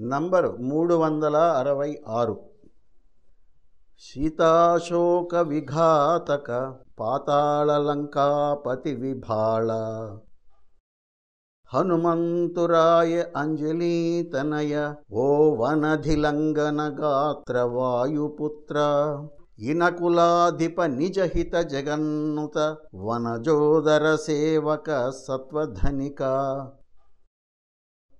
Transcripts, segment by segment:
Number మూడు వందల అరవై ఆరు. సీతాశోక విఘాతక పాతాళలంకాపతి విభాళ హనుమంతురాయ అంజలీతనయ ఓ వనధిలంగన గాత్ర వాయుపుత్ర ఇనకులాధిప నిజహిత జగన్నుత వనజోదర సేవక సత్వధనిక.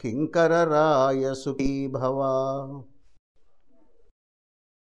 किङ्करराय सुखी भवा।